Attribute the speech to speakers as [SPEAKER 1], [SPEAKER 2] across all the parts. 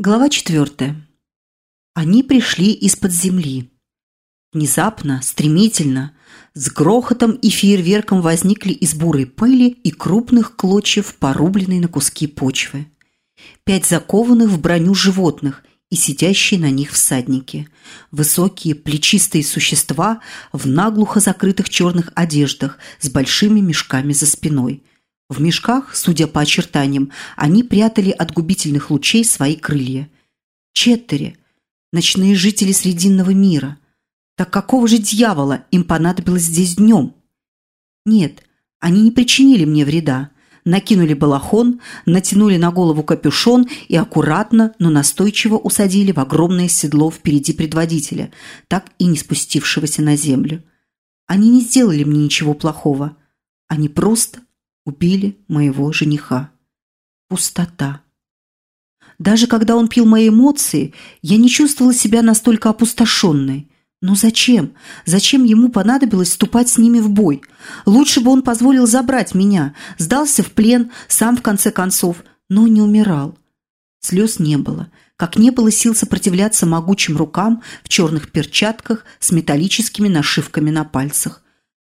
[SPEAKER 1] Глава четвертая. Они пришли из-под земли. Внезапно, стремительно, с грохотом и фейерверком возникли из бурой пыли и крупных клочьев, порубленной на куски почвы. Пять закованных в броню животных и сидящие на них всадники. Высокие, плечистые существа в наглухо закрытых черных одеждах с большими мешками за спиной – в мешках, судя по очертаниям, они прятали от губительных лучей свои крылья. Четтери – ночные жители Срединного мира. Так какого же дьявола им понадобилось здесь днем? Нет, они не причинили мне вреда. Накинули балахон, натянули на голову капюшон и аккуратно, но настойчиво усадили в огромное седло впереди предводителя, так и не спустившегося на землю. Они не сделали мне ничего плохого. Они просто убили моего жениха. Пустота. Даже когда он пил мои эмоции, я не чувствовала себя настолько опустошенной. Но зачем? Зачем ему понадобилось вступать с ними в бой? Лучше бы он позволил забрать меня, сдался в плен, сам в конце концов, но не умирал. Слез не было, как не было сил сопротивляться могучим рукам в черных перчатках с металлическими нашивками на пальцах.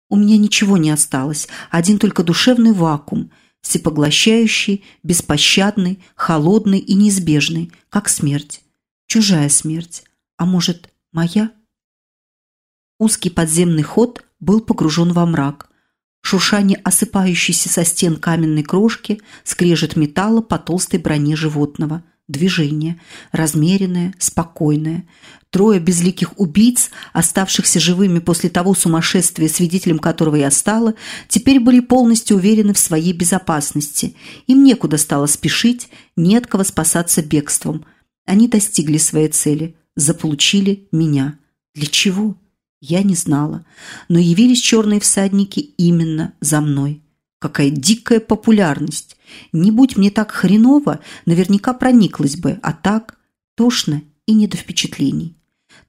[SPEAKER 1] У меня ничего не осталось, один только душевный вакуум, всепоглощающий, беспощадный, холодный и неизбежный, как смерть. Чужая смерть. А может, моя? Узкий подземный ход был погружен во мрак. Шуршание осыпающейся со стен каменной крошки, скрежет металла по толстой броне животного – Движение, размеренное, спокойное. Трое безликих убийц, оставшихся живыми после того сумасшествия, свидетелем которого я стала, теперь были полностью уверены в своей безопасности. Им некуда стало спешить, не от кого спасаться бегством. Они достигли своей цели, заполучили меня. Для чего? Я не знала. Но явились черные всадники именно за мной. Какая дикая популярность! Не будь мне так хреново, наверняка прониклась бы, а так тошно и не до впечатлений.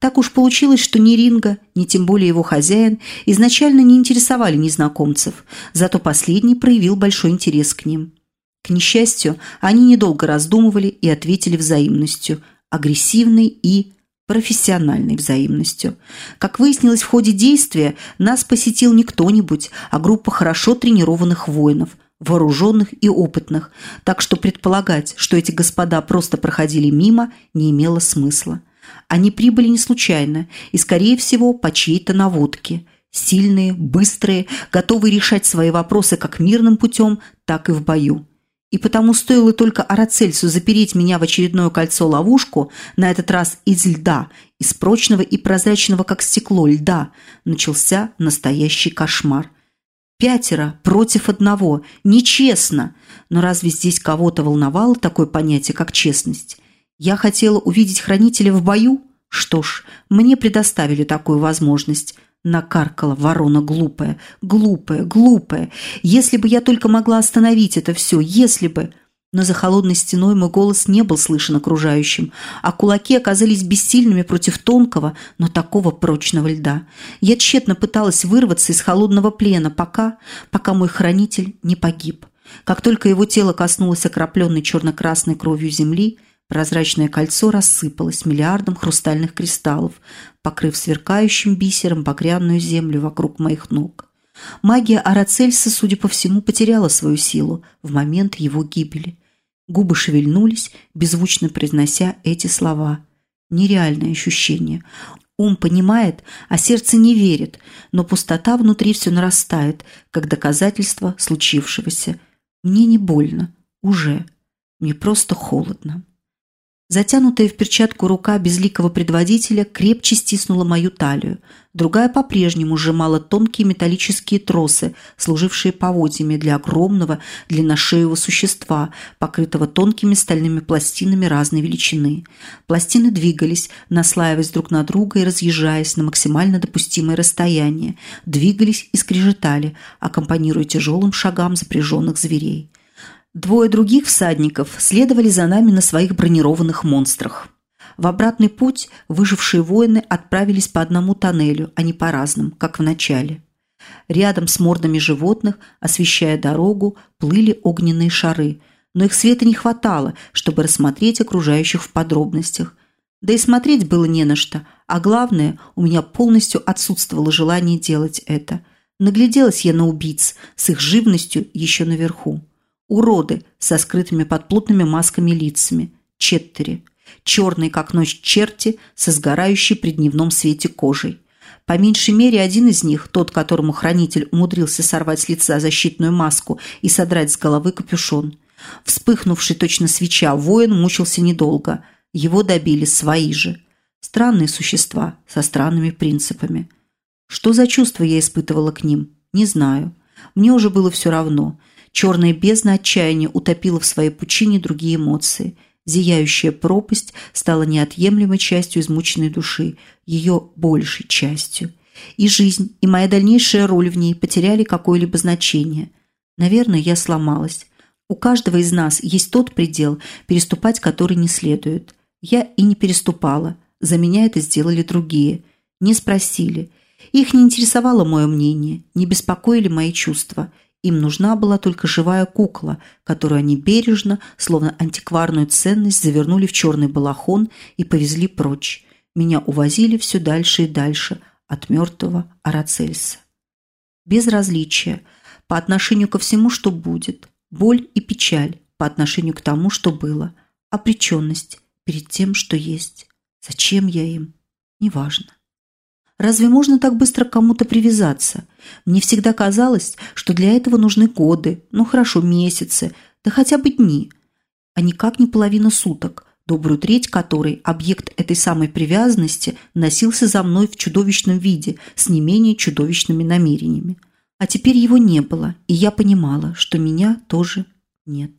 [SPEAKER 1] Так уж получилось, что ни Ринга, ни тем более его хозяин изначально не интересовали незнакомцев, зато последний проявил большой интерес к ним. К несчастью, они недолго раздумывали и ответили взаимностью, агрессивной и профессиональной взаимностью. Как выяснилось в ходе действия, нас посетил не кто-нибудь, а группа хорошо тренированных воинов, вооруженных и опытных, так что предполагать, что эти господа просто проходили мимо, не имело смысла. Они прибыли не случайно и, скорее всего, по чьей-то наводке. Сильные, быстрые, готовые решать свои вопросы как мирным путем, так и в бою. И потому стоило только Арацельсу запереть меня в очередное кольцо-ловушку, на этот раз из льда, из прочного и прозрачного, как стекло, льда, начался настоящий кошмар. Пятеро против одного. Нечестно. Но разве здесь кого-то волновало такое понятие, как честность? Я хотела увидеть хранителя в бою? Что ж, мне предоставили такую возможность. Накаркала ворона глупая, глупая, глупая. Если бы я только могла остановить это все, если бы... Но за холодной стеной мой голос не был слышен окружающим, а кулаки оказались бессильными против тонкого, но такого прочного льда. Я тщетно пыталась вырваться из холодного плена, пока, пока мой хранитель не погиб. Как только его тело коснулось окропленной черно-красной кровью земли, Прозрачное кольцо рассыпалось миллиардом хрустальных кристаллов, покрыв сверкающим бисером багряную землю вокруг моих ног. Магия Арацельса, судя по всему, потеряла свою силу в момент его гибели. Губы шевельнулись, беззвучно произнося эти слова. Нереальное ощущение. Ум понимает, а сердце не верит, но пустота внутри все нарастает, как доказательство случившегося. Мне не больно. Уже. Мне просто холодно. Затянутая в перчатку рука безликого предводителя крепче стиснула мою талию. Другая по-прежнему сжимала тонкие металлические тросы, служившие поводьями для огромного длинношеего существа, покрытого тонкими стальными пластинами разной величины. Пластины двигались, наслаиваясь друг на друга и разъезжаясь на максимально допустимое расстояние, двигались и скрежетали, аккомпанируя тяжелым шагам запряженных зверей. Двое других всадников следовали за нами на своих бронированных монстрах. В обратный путь выжившие воины отправились по одному тоннелю, а не по разным, как в начале. Рядом с мордами животных, освещая дорогу, плыли огненные шары. но их света не хватало, чтобы рассмотреть окружающих в подробностях. Да и смотреть было не на что, а главное, у меня полностью отсутствовало желание делать это. Нагляделась я на убийц с их живностью еще наверху. Уроды со скрытыми под плотными масками лицами. Четтери. Черные, как ночь, черти со сгорающей при дневном свете кожей. По меньшей мере, один из них, тот, которому хранитель умудрился сорвать с лица защитную маску и содрать с головы капюшон. Вспыхнувший точно свеча, воин мучился недолго. Его добили свои же. Странные существа со странными принципами. Что за чувство я испытывала к ним? Не знаю. Мне уже было все равно. Черная бездна отчаяния утопила в своей пучине другие эмоции. Зияющая пропасть стала неотъемлемой частью измученной души, ее большей частью. И жизнь, и моя дальнейшая роль в ней потеряли какое-либо значение. Наверное, я сломалась. У каждого из нас есть тот предел, переступать который не следует. Я и не переступала. За меня это сделали другие. Не спросили. Их не интересовало мое мнение, не беспокоили мои чувства. Им нужна была только живая кукла, которую они бережно, словно антикварную ценность, завернули в черный балахон и повезли прочь. Меня увозили все дальше и дальше от мертвого Арацельса. Безразличие по отношению ко всему, что будет. Боль и печаль по отношению к тому, что было. Обреченность перед тем, что есть. Зачем я им? Неважно. Разве можно так быстро к кому-то привязаться? Мне всегда казалось, что для этого нужны годы, ну хорошо, месяцы, да хотя бы дни, а никак не половина суток, добрую треть которой объект этой самой привязанности носился за мной в чудовищном виде с не менее чудовищными намерениями. А теперь его не было, и я понимала, что меня тоже нет.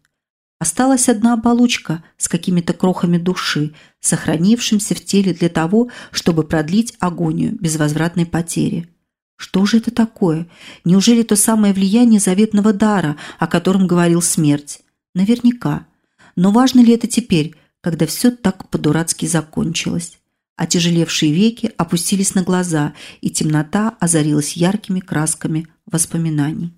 [SPEAKER 1] Осталась одна оболочка с какими-то крохами души, сохранившимся в теле для того, чтобы продлить агонию безвозвратной потери. Что же это такое? Неужели то самое влияние заветного дара, о котором говорил смерть? Наверняка. Но важно ли это теперь, когда все так по-дурацки закончилось? Отяжелевшие веки опустились на глаза, и темнота озарилась яркими красками воспоминаний.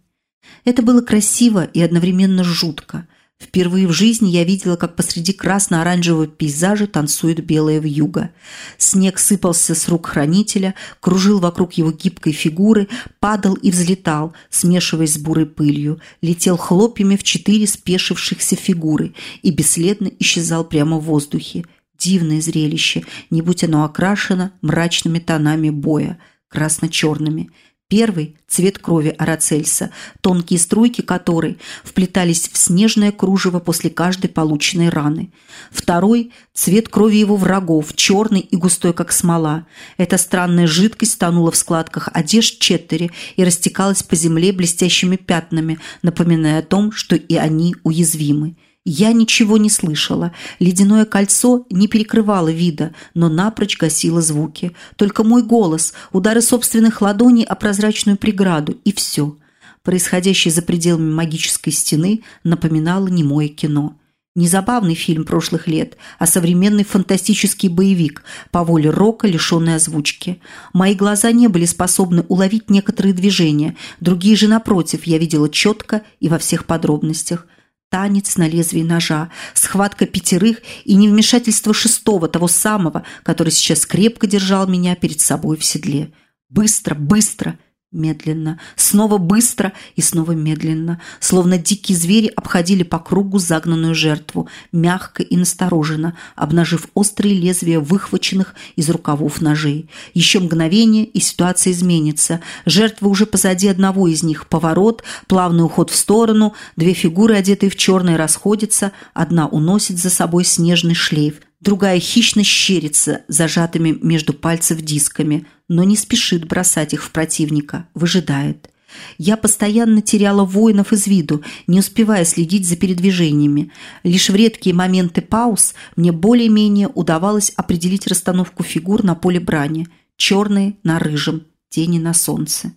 [SPEAKER 1] Это было красиво и одновременно жутко – Впервые в жизни я видела, как посреди красно-оранжевого пейзажа танцует белая вьюга. Снег сыпался с рук хранителя, кружил вокруг его гибкой фигуры, падал и взлетал, смешиваясь с бурой пылью, летел хлопьями в четыре спешившихся фигуры и бесследно исчезал прямо в воздухе. Дивное зрелище, не будь оно окрашено мрачными тонами боя, красно-черными – Первый – цвет крови Арацельса, тонкие струйки которой вплетались в снежное кружево после каждой полученной раны. Второй – цвет крови его врагов, черный и густой, как смола. Эта странная жидкость тонула в складках одежд Четтери и растекалась по земле блестящими пятнами, напоминая о том, что и они уязвимы. Я ничего не слышала. Ледяное кольцо не перекрывало вида, но напрочь гасило звуки. Только мой голос, удары собственных ладоней о прозрачную преграду, и все. Происходящее за пределами магической стены напоминало немое кино. Не забавный фильм прошлых лет, а современный фантастический боевик, по воле рока, лишенный озвучки. Мои глаза не были способны уловить некоторые движения, другие же, напротив, я видела четко и во всех подробностях – Танец на лезвии ножа, схватка пятерых и невмешательство шестого, того самого, который сейчас крепко держал меня перед собой в седле. Быстро, быстро! Медленно, снова быстро и снова медленно, словно дикие звери обходили по кругу загнанную жертву, мягко и настороженно, обнажив острые лезвия выхваченных из рукавов ножей. Еще мгновение, и ситуация изменится. Жертва уже позади одного из них. Поворот, плавный уход в сторону, две фигуры, одетые в черное, расходятся, одна уносит за собой снежный шлейф, другая хищно щерится зажатыми между пальцев дисками, но не спешит бросать их в противника, выжидает. Я постоянно теряла воинов из виду, не успевая следить за передвижениями. Лишь в редкие моменты пауз мне более-менее удавалось определить расстановку фигур на поле брани. Черные на рыжем, тени на солнце.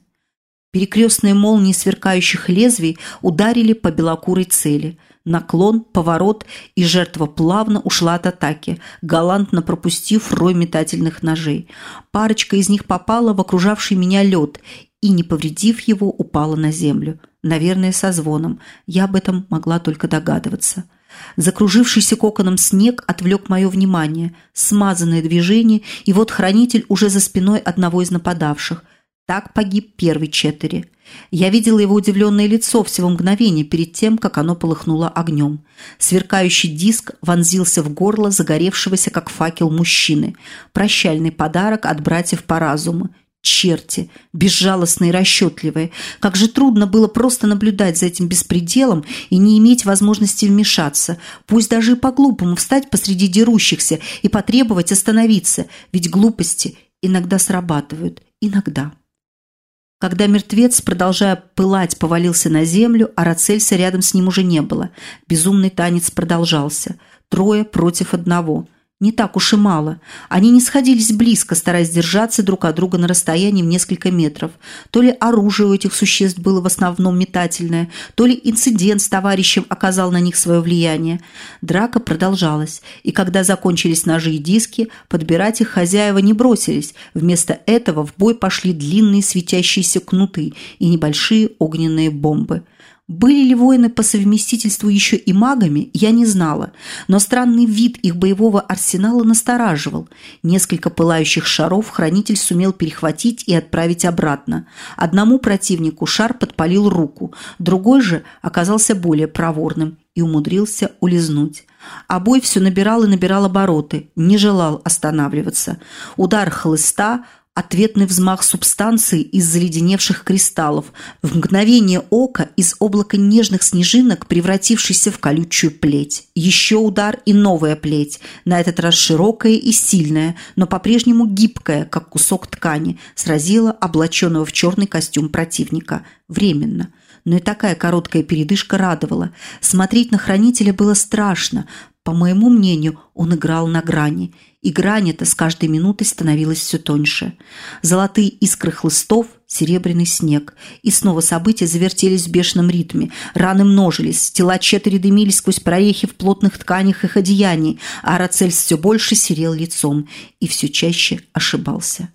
[SPEAKER 1] Перекрестные молнии сверкающих лезвий ударили по белокурой цели – Наклон, поворот, и жертва плавно ушла от атаки, галантно пропустив рой метательных ножей. Парочка из них попала в окружавший меня лед, и, не повредив его, упала на землю. Наверное, со звоном. Я об этом могла только догадываться. Закружившийся коконом снег отвлек мое внимание. Смазанное движение, и вот хранитель уже за спиной одного из нападавших. Так погиб первый Четтери. Я видела его удивленное лицо всего мгновения перед тем, как оно полыхнуло огнем. Сверкающий диск вонзился в горло загоревшегося, как факел, мужчины. Прощальный подарок от братьев по разуму. Черти, безжалостные и расчетливые. Как же трудно было просто наблюдать за этим беспределом и не иметь возможности вмешаться, пусть даже и по-глупому встать посреди дерущихся и потребовать остановиться, ведь глупости иногда срабатывают, иногда. Когда мертвец, продолжая пылать, повалился на землю, а Рацельса рядом с ним уже не было. Безумный танец продолжался. Трое против одного – не так уж и мало. Они не сходились близко, стараясь держаться друг от друга на расстоянии в несколько метров. То ли оружие у этих существ было в основном метательное, то ли инцидент с товарищем оказал на них свое влияние. Драка продолжалась, и когда закончились ножи и диски, подбирать их хозяева не бросились. Вместо этого в бой пошли длинные светящиеся кнуты и небольшие огненные бомбы. Были ли воины по совместительству еще и магами, я не знала, но странный вид их боевого арсенала настораживал. Несколько пылающих шаров хранитель сумел перехватить и отправить обратно. Одному противнику шар подпалил руку, другой же оказался более проворным и умудрился улизнуть. А бой все набирал и набирал обороты, не желал останавливаться. Удар хлыста – ответный взмах субстанции из заледеневших кристаллов, в мгновение ока из облака нежных снежинок, превратившейся в колючую плеть. Еще удар и новая плеть, на этот раз широкая и сильная, но по-прежнему гибкая, как кусок ткани, сразила облаченного в черный костюм противника. Временно – но и такая короткая передышка радовала. Смотреть на хранителя было страшно. По моему мнению, он играл на грани – и грань эта с каждой минутой становилась все тоньше. Золотые искры хлыстов, серебряный снег. И снова события завертелись в бешеном ритме. Раны множились, тела четыре дымились сквозь прорехи в плотных тканях их одеяний, а Арацельс все больше серел лицом и все чаще ошибался.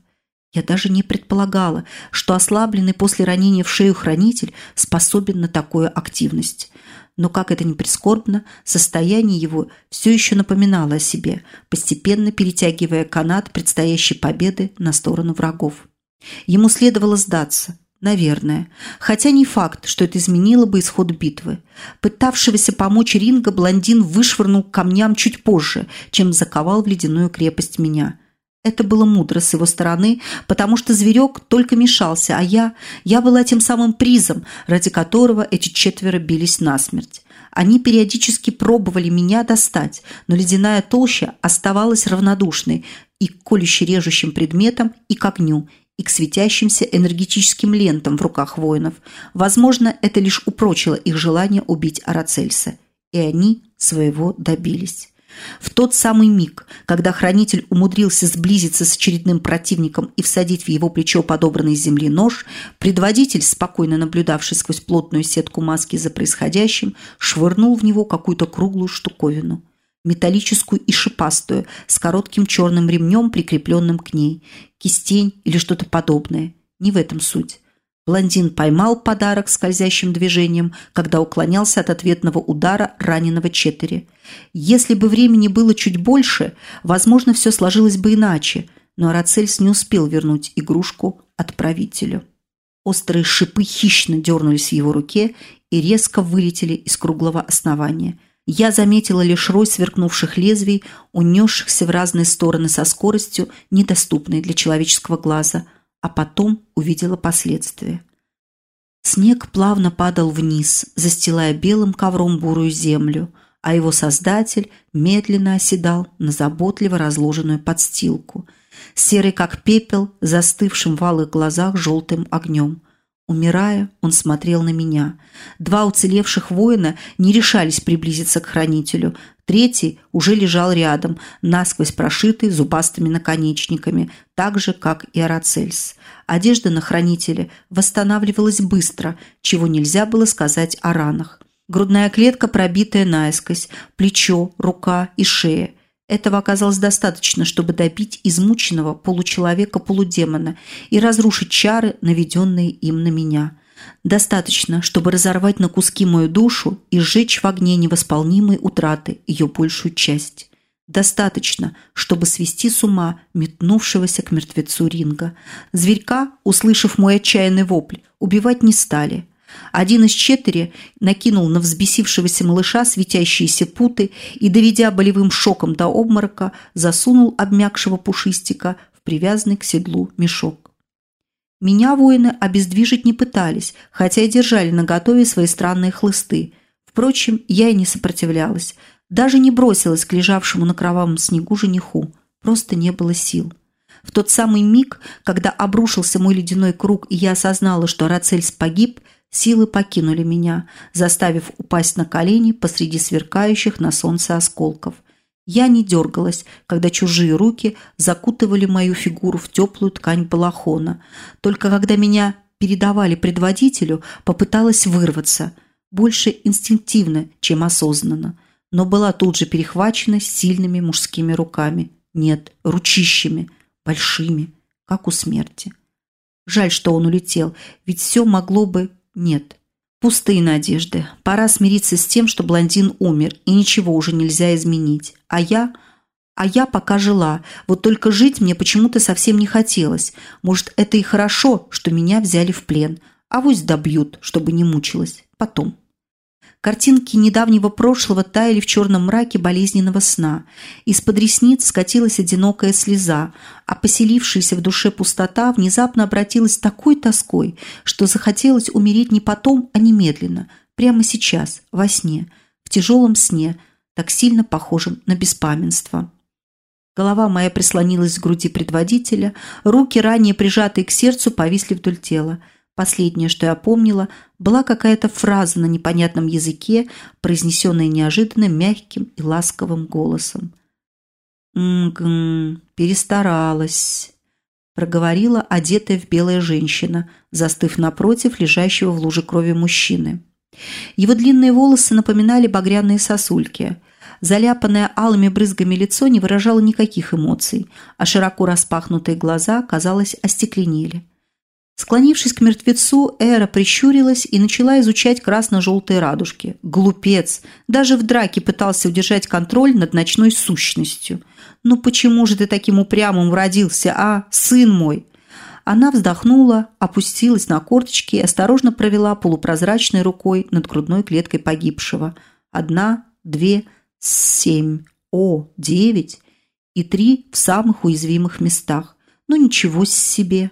[SPEAKER 1] Я даже не предполагала, что ослабленный после ранения в шею хранитель способен на такую активность но, как это ни прискорбно, состояние его все еще напоминало о себе, постепенно перетягивая канат предстоящей победы на сторону врагов. Ему следовало сдаться, наверное, хотя не факт, что это изменило бы исход битвы. Пытавшегося помочь Ринга блондин вышвырнул камням чуть позже, чем заковал в ледяную крепость меня – это было мудро с его стороны, потому что зверек только мешался, а я... Я была тем самым призом, ради которого эти четверо бились насмерть. Они периодически пробовали меня достать, но ледяная толща оставалась равнодушной и к колюще-режущим предметам, и к огню, и к светящимся энергетическим лентам в руках воинов. Возможно, это лишь упрочило их желание убить Арацельса. И они своего добились. В тот самый миг, когда хранитель умудрился сблизиться с очередным противником и всадить в его плечо подобранный из земли нож, предводитель, спокойно наблюдавший сквозь плотную сетку маски за происходящим, швырнул в него какую-то круглую штуковину. Металлическую и шипастую, с коротким черным ремнем, прикрепленным к ней. Кистень или что-то подобное. Не в этом суть. Блондин поймал подарок скользящим движением, когда уклонялся от ответного удара раненого Четтери. Если бы времени было чуть больше, возможно, все сложилось бы иначе, но Арацельс не успел вернуть игрушку отправителю. Острые шипы хищно дернулись в его руке и резко вылетели из круглого основания. Я заметила лишь рой сверкнувших лезвий, унесшихся в разные стороны со скоростью, недоступной для человеческого глаза – а потом увидела последствия. Снег плавно падал вниз, застилая белым ковром бурую землю, а его создатель медленно оседал на заботливо разложенную подстилку, серый как пепел, застывшим в алых глазах желтым огнем. Умирая, он смотрел на меня. Два уцелевших воина не решались приблизиться к хранителю. Третий уже лежал рядом, насквозь прошитый зубастыми наконечниками, так же, как и Арацельс. Одежда на хранителе восстанавливалась быстро, чего нельзя было сказать о ранах. Грудная клетка пробитая наискось, плечо, рука и шея. Этого оказалось достаточно, чтобы добить измученного получеловека-полудемона и разрушить чары, наведенные им на меня. Достаточно, чтобы разорвать на куски мою душу и сжечь в огне невосполнимой утраты ее большую часть. Достаточно, чтобы свести с ума метнувшегося к мертвецу ринга. Зверька, услышав мой отчаянный вопль, убивать не стали – один из четыре накинул на взбесившегося малыша светящиеся путы и, доведя болевым шоком до обморока, засунул обмякшего пушистика в привязанный к седлу мешок. Меня воины обездвижить не пытались, хотя и держали наготове свои странные хлысты. Впрочем, я и не сопротивлялась, даже не бросилась к лежавшему на кровавом снегу жениху, просто не было сил. В тот самый миг, когда обрушился мой ледяной круг, и я осознала, что Рацельс погиб – Силы покинули меня, заставив упасть на колени посреди сверкающих на солнце осколков. Я не дергалась, когда чужие руки закутывали мою фигуру в теплую ткань балахона. Только когда меня передавали предводителю, попыталась вырваться, больше инстинктивно, чем осознанно, но была тут же перехвачена сильными мужскими руками. Нет, ручищами, большими, как у смерти. Жаль, что он улетел, ведь все могло бы нет. Пустые надежды. Пора смириться с тем, что блондин умер, и ничего уже нельзя изменить. А я... А я пока жила. Вот только жить мне почему-то совсем не хотелось. Может, это и хорошо, что меня взяли в плен. А вось добьют, чтобы не мучилась. Потом. Картинки недавнего прошлого таяли в черном мраке болезненного сна. Из-под ресниц скатилась одинокая слеза, а поселившаяся в душе пустота внезапно обратилась такой тоской, что захотелось умереть не потом, а немедленно, прямо сейчас, во сне, в тяжелом сне, так сильно похожем на беспамятство. Голова моя прислонилась к груди предводителя, руки, ранее прижатые к сердцу, повисли вдоль тела – Последнее, что я помнила, была какая-то фраза на непонятном языке, произнесенная неожиданно мягким и ласковым голосом. «М-гм, перестаралась», – проговорила одетая в белая женщина, застыв напротив лежащего в луже крови мужчины. Его длинные волосы напоминали багряные сосульки. Заляпанное алыми брызгами лицо не выражало никаких эмоций, а широко распахнутые глаза, казалось, остекленели. Склонившись к мертвецу, Эра прищурилась и начала изучать красно-желтые радужки. Глупец! Даже в драке пытался удержать контроль над ночной сущностью. «Ну почему же ты таким упрямым родился, а, сын мой?» Она вздохнула, опустилась на корточки и осторожно провела полупрозрачной рукой над грудной клеткой погибшего. Одна, две, семь, о, девять и три в самых уязвимых местах. Ну ничего себе!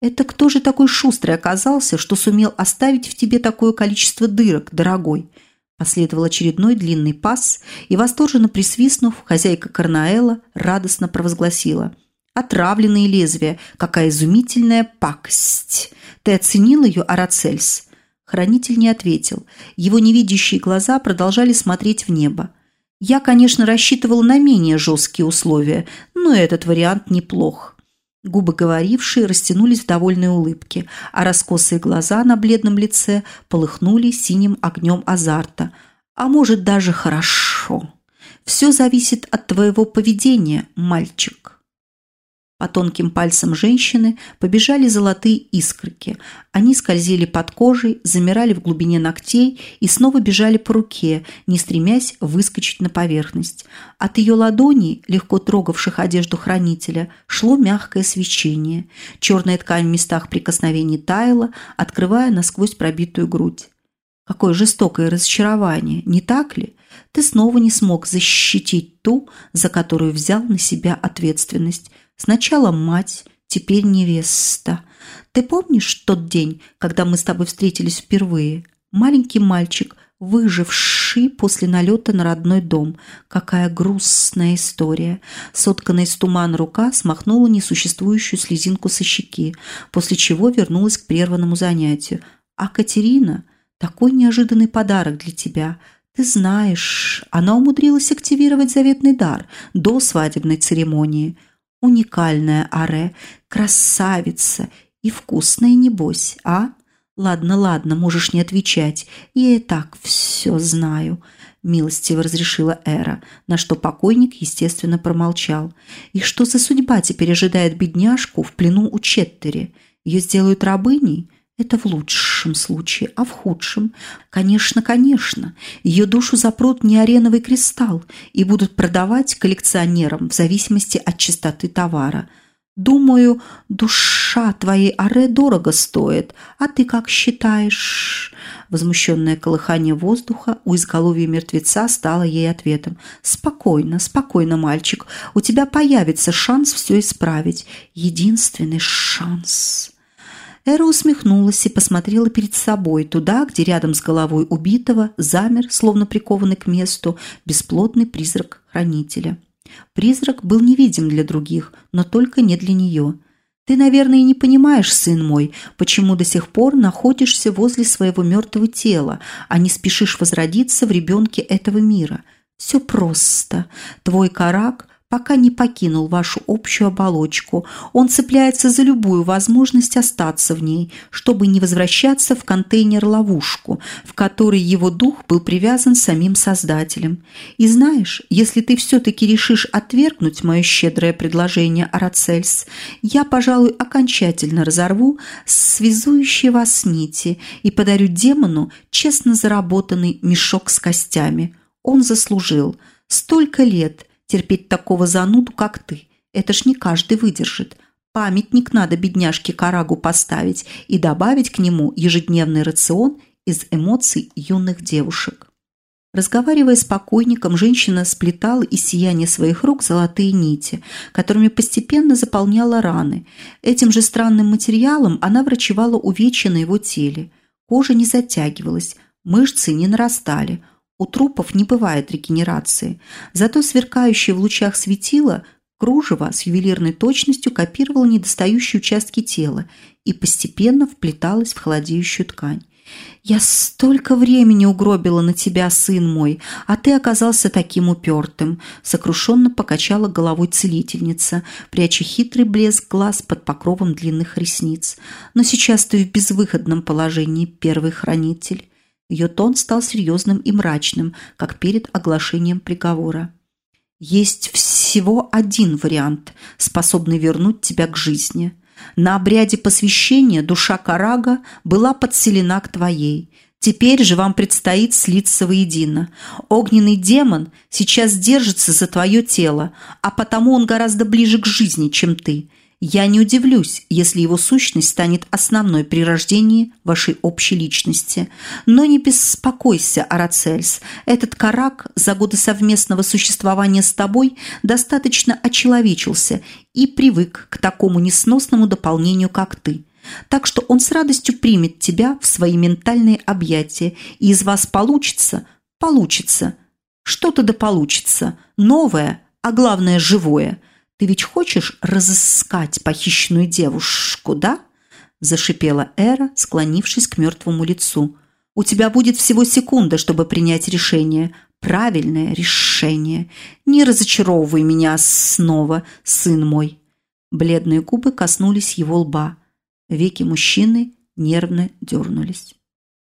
[SPEAKER 1] «Это кто же такой шустрый оказался, что сумел оставить в тебе такое количество дырок, дорогой?» Последовал очередной длинный пас, и, восторженно присвистнув, хозяйка Карнаэла радостно провозгласила. «Отравленные лезвия! Какая изумительная пакость! Ты оценил ее, Арацельс?» Хранитель не ответил. Его невидящие глаза продолжали смотреть в небо. «Я, конечно, рассчитывал на менее жесткие условия, но этот вариант неплох». Губы говорившие растянулись в довольной улыбке, а раскосые глаза на бледном лице полыхнули синим огнем азарта. А может, даже хорошо. Все зависит от твоего поведения, мальчик. По тонким пальцам женщины побежали золотые искорки. Они скользили под кожей, замирали в глубине ногтей и снова бежали по руке, не стремясь выскочить на поверхность. От ее ладоней, легко трогавших одежду хранителя, шло мягкое свечение. Черная ткань в местах прикосновений таяла, открывая насквозь пробитую грудь. Какое жестокое разочарование, не так ли? Ты снова не смог защитить ту, за которую взял на себя ответственность – Сначала мать, теперь невеста. Ты помнишь тот день, когда мы с тобой встретились впервые? Маленький мальчик, выживший после налета на родной дом. Какая грустная история. Сотканная из тумана рука смахнула несуществующую слезинку со щеки, после чего вернулась к прерванному занятию. А Катерина, такой неожиданный подарок для тебя – ты знаешь, она умудрилась активировать заветный дар до свадебной церемонии. Уникальная Аре, красавица и вкусная, небось, а? Ладно, ладно, можешь не отвечать, я и так все знаю. – милостиво разрешила Эра, на что покойник, естественно, промолчал. «И что за судьба теперь ожидает бедняжку в плену у Четтери? Ее сделают рабыней?» Это в лучшем случае, а в худшем? Конечно, конечно. Ее душу запрут неареновый кристалл и будут продавать коллекционерам в зависимости от чистоты товара. Думаю, душа твоей Аре дорого стоит. А ты как считаешь? Возмущенное колыхание воздуха у изголовья мертвеца стало ей ответом. «Спокойно, спокойно, мальчик. У тебя появится шанс все исправить. Единственный шанс». Эра усмехнулась и посмотрела перед собой, туда, где рядом с головой убитого замер, словно прикованный к месту, бесплотный призрак хранителя. Призрак был невидим для других, но только не для нее. Ты, наверное, не понимаешь, сын мой, почему до сих пор находишься возле своего мертвого тела, а не спешишь возродиться в ребенке этого мира. Все просто. Твой карак пока не покинул вашу общую оболочку. Он цепляется за любую возможность остаться в ней, чтобы не возвращаться в контейнер-ловушку, в которой его дух был привязан самим Создателем. И знаешь, если ты все-таки решишь отвергнуть мое щедрое предложение, Арацельс, я, пожалуй, окончательно разорву связующие вас нити и подарю демону честно заработанный мешок с костями. Он заслужил. Столько лет – терпеть такого зануду, как ты. Это ж не каждый выдержит. Памятник надо бедняжке Карагу поставить и добавить к нему ежедневный рацион из эмоций юных девушек. Разговаривая с покойником, женщина сплетала из сияния своих рук золотые нити, которыми постепенно заполняла раны. Этим же странным материалом она врачевала увечья на его теле. Кожа не затягивалась, мышцы не нарастали – у трупов не бывает регенерации, зато сверкающее в лучах светило кружево с ювелирной точностью копировало недостающие участки тела и постепенно вплеталось в холодеющую ткань. «Я столько времени угробила на тебя, сын мой, а ты оказался таким упертым», сокрушенно покачала головой целительница, пряча хитрый блеск глаз под покровом длинных ресниц. «Но сейчас ты в безвыходном положении, первый хранитель». Ее тон стал серьезным и мрачным, как перед оглашением приговора. «Есть всего один вариант, способный вернуть тебя к жизни. На обряде посвящения душа Карага была подселена к твоей. Теперь же вам предстоит слиться воедино. Огненный демон сейчас держится за твое тело, а потому он гораздо ближе к жизни, чем ты. Я не удивлюсь, если его сущность станет основной при рождении вашей общей личности. Но не беспокойся, Арацельс. Этот карак за годы совместного существования с тобой достаточно очеловечился и привык к такому несносному дополнению, как ты. Так что он с радостью примет тебя в свои ментальные объятия, и из вас получится, получится, что-то да получится, новое, а главное живое – ты ведь хочешь разыскать похищенную девушку, да?» Зашипела Эра, склонившись к мертвому лицу. «У тебя будет всего секунда, чтобы принять решение. Правильное решение. Не разочаровывай меня снова, сын мой». Бледные губы коснулись его лба. Веки мужчины нервно дернулись.